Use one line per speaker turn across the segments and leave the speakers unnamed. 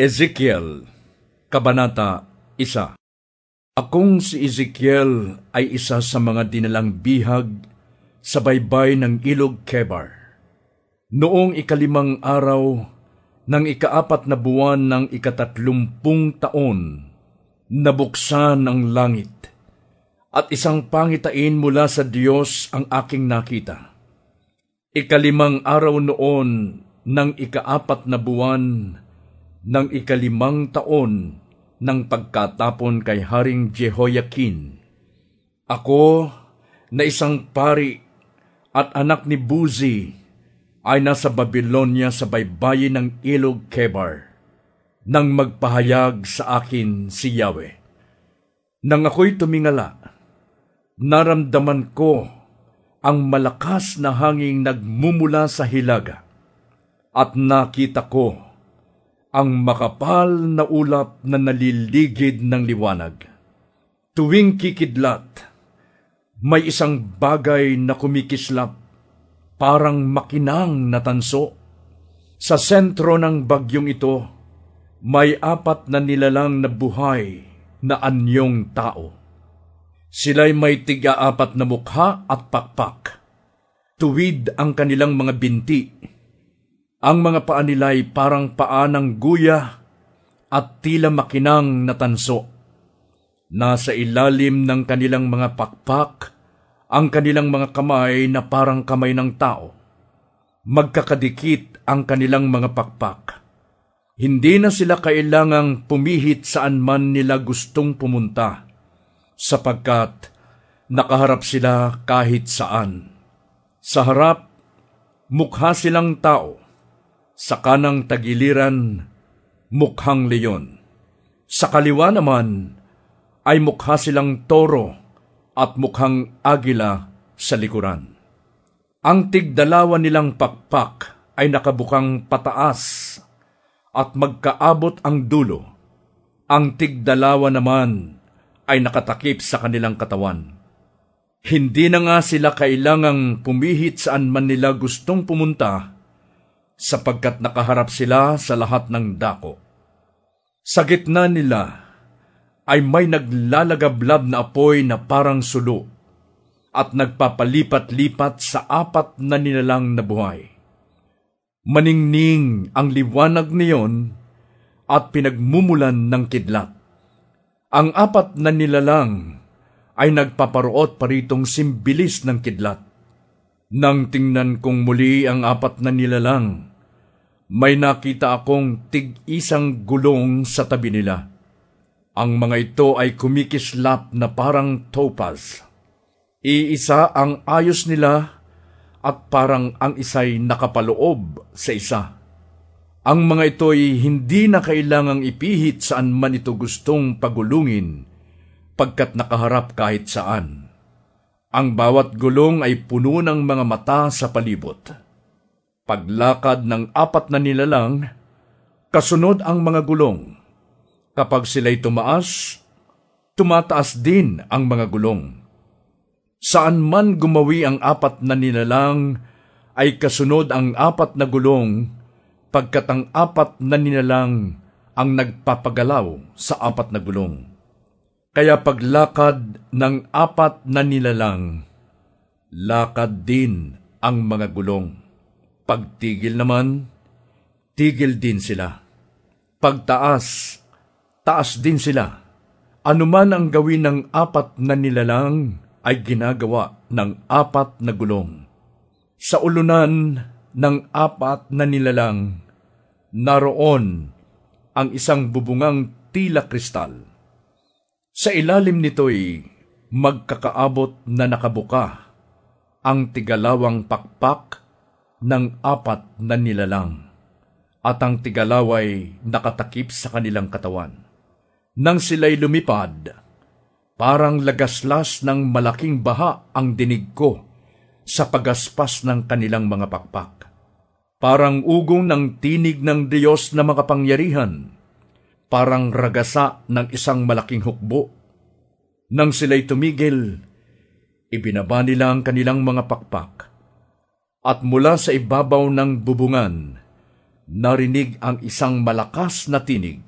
Ezekiel, Kabanata 1 Akong si Ezekiel ay isa sa mga dinalang bihag sa baybay ng Ilog Kebar. Noong ikalimang araw ng ikaapat na buwan ng ikatatlumpung taon, nabuksan ang langit at isang pangitain mula sa Diyos ang aking nakita. Ikalimang araw noon ng ikaapat na buwan ng ikalimang taon ng pagkatapon kay Haring Jehoiakin. Ako na isang pari at anak ni Buzi ay nasa Babylonia sa baybayin ng Ilog Kebar nang magpahayag sa akin si Yahweh. Nang ako'y tumingala, naramdaman ko ang malakas na hanging nagmumula sa hilaga at nakita ko ang makapal na ulap na naliligid ng liwanag. Tuwing kikidlat, may isang bagay na kumikislap, parang makinang na tanso. Sa sentro ng bagyong ito, may apat na nilalang na buhay na anyong tao. Sila'y may tiga-apat na mukha at pakpak. Tuwid ang kanilang mga binti ang mga paa nila'y parang paa ng guya at tila makinang natanso. Nasa ilalim ng kanilang mga pakpak ang kanilang mga kamay na parang kamay ng tao. Magkakadikit ang kanilang mga pakpak. Hindi na sila kailangang pumihit saan man nila gustong pumunta, sapagkat nakaharap sila kahit saan. Sa harap, mukha silang tao sa kanang tagiliran, mukhang leyon. Sa kaliwa naman ay mukha silang toro at mukhang agila sa likuran. Ang tigdalawa nilang pakpak ay nakabukang pataas at magkaabot ang dulo. Ang tigdalawa naman ay nakatakip sa kanilang katawan. Hindi na nga sila kailangang pumihit saan man nila gustong pumunta sapagkat nakaharap sila sa lahat ng dako. Sa gitna nila ay may naglalagablab na apoy na parang sulo at nagpapalipat-lipat sa apat na nilalang na buhay. Maningning ang liwanag niyon at pinagmumulan ng kidlat. Ang apat na nilalang ay nagpaparoot paritong simbilis ng kidlat. Nang tingnan kong muli ang apat na nilalang, may nakita akong tig-isang gulong sa tabi nila. Ang mga ito ay kumikislap na parang topaz. Iisa ang ayos nila at parang ang isa'y nakapaloob sa isa. Ang mga ito'y hindi na kailangang ipihit saan man ito gustong pagulungin, pagkat nakaharap kahit saan. Ang bawat gulong ay puno ng mga mata sa palibot Paglakad ng apat na nilalang, kasunod ang mga gulong. Kapag sila'y tumaas, tumataas din ang mga gulong. Saan man gumawi ang apat na nilalang, ay kasunod ang apat na gulong, pagkat ang apat na nilalang ang nagpapagalaw sa apat na gulong. Kaya paglakad ng apat na nilalang, lakad din ang mga gulong. Pagtigil naman, tigil din sila. Pagtaas, taas din sila. Anuman ang gawin ng apat na nilalang ay ginagawa ng apat na gulong. Sa ulunan ng apat na nilalang, naroon ang isang bubungang tila kristal. Sa ilalim nito'y magkakaabot na nakabuka ang tigalawang pakpak ng apat na nilalang, at ang tigalaway nakatakip sa kanilang katawan. Nang sila'y lumipad, parang lagaslas ng malaking baha ang dinig ko sa pagaspas ng kanilang mga pakpak. Parang ugong ng tinig ng Diyos na makapangyarihan, parang ragasa ng isang malaking hukbo. Nang sila'y tumigil, ibinaba nila ang kanilang mga pakpak at mula sa ibabaw ng bubungan, narinig ang isang malakas na tinig.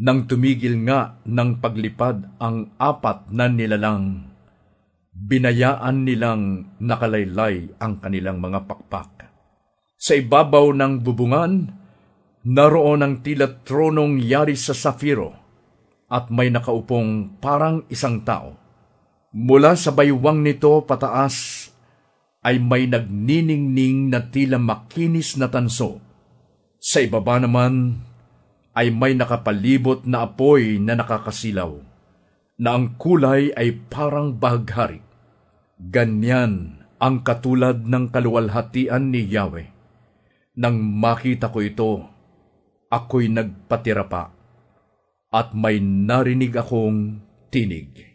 Nang tumigil nga ng paglipad ang apat na nilalang, binayaan nilang nakalaylay ang kanilang mga pakpak. Sa ibabaw ng bubungan, naroon ang tila tronong yari sa safiro at may nakaupong parang isang tao. Mula sa baywang nito pataas ay may nagniningning na tila makinis na tanso. Sa ibaba naman ay may nakapalibot na apoy na nakakasilaw, na ang kulay ay parang bahaghari. Ganyan ang katulad ng kaluwalhatian ni Yahweh. Nang makita ko ito, ako'y nagpatira pa, at may narinig akong tinig.